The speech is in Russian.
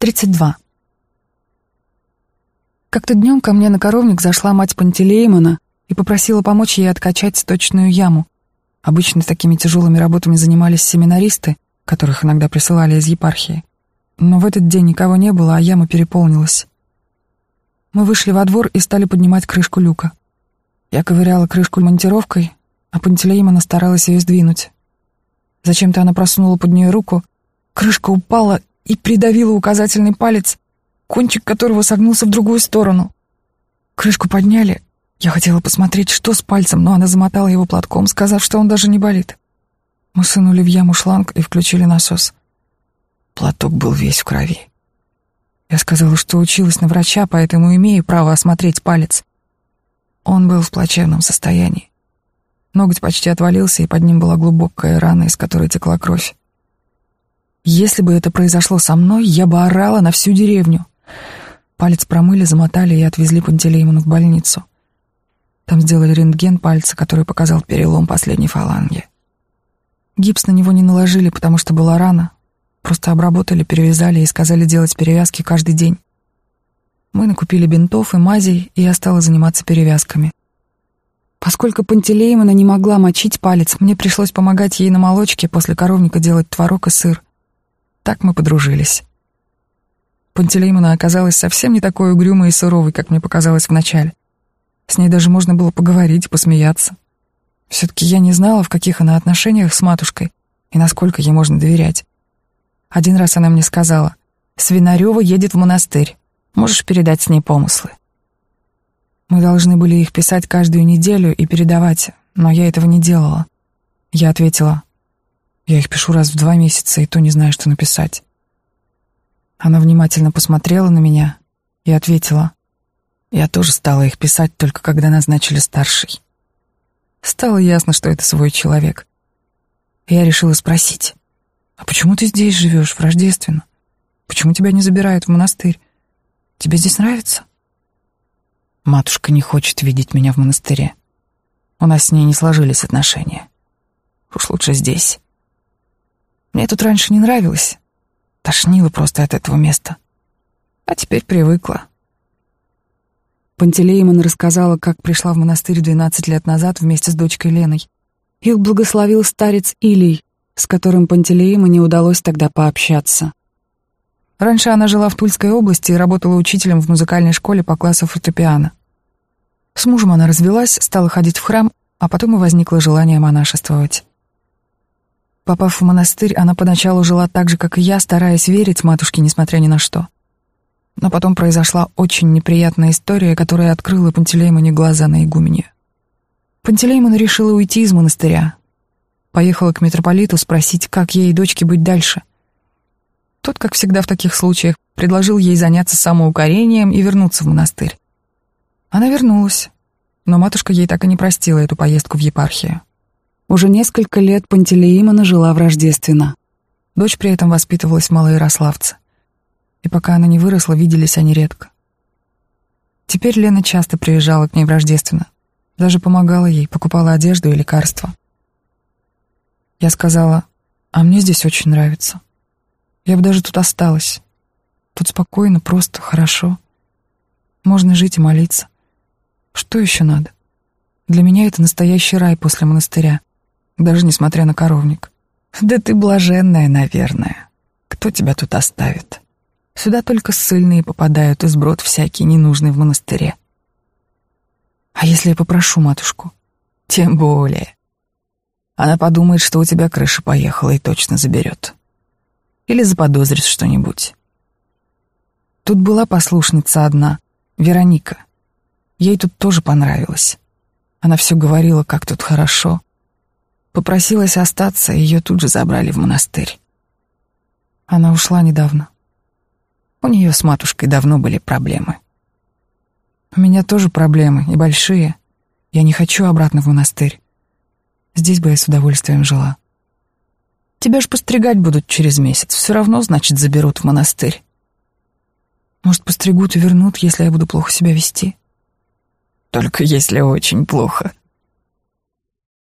32. Как-то днем ко мне на коровник зашла мать Пантелеймона и попросила помочь ей откачать сточную яму. Обычно такими тяжелыми работами занимались семинаристы, которых иногда присылали из епархии. Но в этот день никого не было, а яма переполнилась. Мы вышли во двор и стали поднимать крышку люка. Я ковыряла крышку монтировкой, а Пантелеймона старалась ее сдвинуть. Зачем-то она просунула под нее руку, крышка упала и придавила указательный палец, кончик которого согнулся в другую сторону. Крышку подняли. Я хотела посмотреть, что с пальцем, но она замотала его платком, сказав, что он даже не болит. Мы сунули в яму шланг и включили насос. Платок был весь в крови. Я сказала, что училась на врача, поэтому имею право осмотреть палец. Он был в плачевном состоянии. Ноготь почти отвалился, и под ним была глубокая рана, из которой текла кровь. Если бы это произошло со мной, я бы орала на всю деревню. Палец промыли, замотали и отвезли Пантелеймону в больницу. Там сделали рентген пальца, который показал перелом последней фаланги. Гипс на него не наложили, потому что была рана. Просто обработали, перевязали и сказали делать перевязки каждый день. Мы накупили бинтов и мазей, и я стала заниматься перевязками. Поскольку Пантелеймона не могла мочить палец, мне пришлось помогать ей на молочке после коровника делать творог и сыр. Так мы подружились. Пантелеймона оказалась совсем не такой угрюмой и суровой, как мне показалось вначале. С ней даже можно было поговорить, посмеяться. Все-таки я не знала, в каких она отношениях с матушкой и насколько ей можно доверять. Один раз она мне сказала, «Свинарева едет в монастырь. Можешь передать с ней помыслы?» Мы должны были их писать каждую неделю и передавать, но я этого не делала. Я ответила, я их пишу раз в два месяца, и то не знаю, что написать. Она внимательно посмотрела на меня и ответила. Я тоже стала их писать, только когда назначили старший. Стало ясно, что это свой человек. Я решила спросить, «А почему ты здесь живешь, в Рождественно? Почему тебя не забирают в монастырь? Тебе здесь нравится?» Матушка не хочет видеть меня в монастыре. У нас с ней не сложились отношения. Уж лучше здесь. Мне тут раньше не нравилось. Тошнило просто от этого места. А теперь привыкла. Пантелеймон рассказала, как пришла в монастырь 12 лет назад вместе с дочкой Леной. Их благословил старец Илий, с которым Пантелеиму не удалось тогда пообщаться. Раньше она жила в Тульской области и работала учителем в музыкальной школе по классу фортепиано. С мужем она развелась, стала ходить в храм, а потом и возникло желание монашествовать. Попав в монастырь, она поначалу жила так же, как и я, стараясь верить матушке, несмотря ни на что. Но потом произошла очень неприятная история, которая открыла Пантелеймоне глаза на игуменью. Пантелеймон решила уйти из монастыря. Поехала к митрополиту спросить, как ей и дочке быть дальше. Тот, как всегда в таких случаях, предложил ей заняться самоукорением и вернуться в монастырь. Она вернулась, но матушка ей так и не простила эту поездку в епархию. Уже несколько лет Пантелеимона жила в Рождественно. Дочь при этом воспитывалась в Малоярославце. И пока она не выросла, виделись они редко. Теперь Лена часто приезжала к ней в Рождественно. Даже помогала ей, покупала одежду и лекарства. Я сказала, а мне здесь очень нравится. Я бы даже тут осталась. Тут спокойно, просто, хорошо. Можно жить и молиться. Что еще надо? Для меня это настоящий рай после монастыря даже несмотря на коровник. Да ты блаженная, наверное. Кто тебя тут оставит? Сюда только ссыльные попадают и сброд всякий ненужный в монастыре. А если я попрошу матушку? Тем более. Она подумает, что у тебя крыша поехала и точно заберет. Или заподозрит что-нибудь. Тут была послушница одна, Вероника. Ей тут тоже понравилось. Она все говорила, как тут хорошо. Попросилась остаться, ее тут же забрали в монастырь. Она ушла недавно. У нее с матушкой давно были проблемы. У меня тоже проблемы, и большие. Я не хочу обратно в монастырь. Здесь бы я с удовольствием жила. Тебя ж постригать будут через месяц. Все равно, значит, заберут в монастырь. Может, постригут и вернут, если я буду плохо себя вести? Только если очень плохо.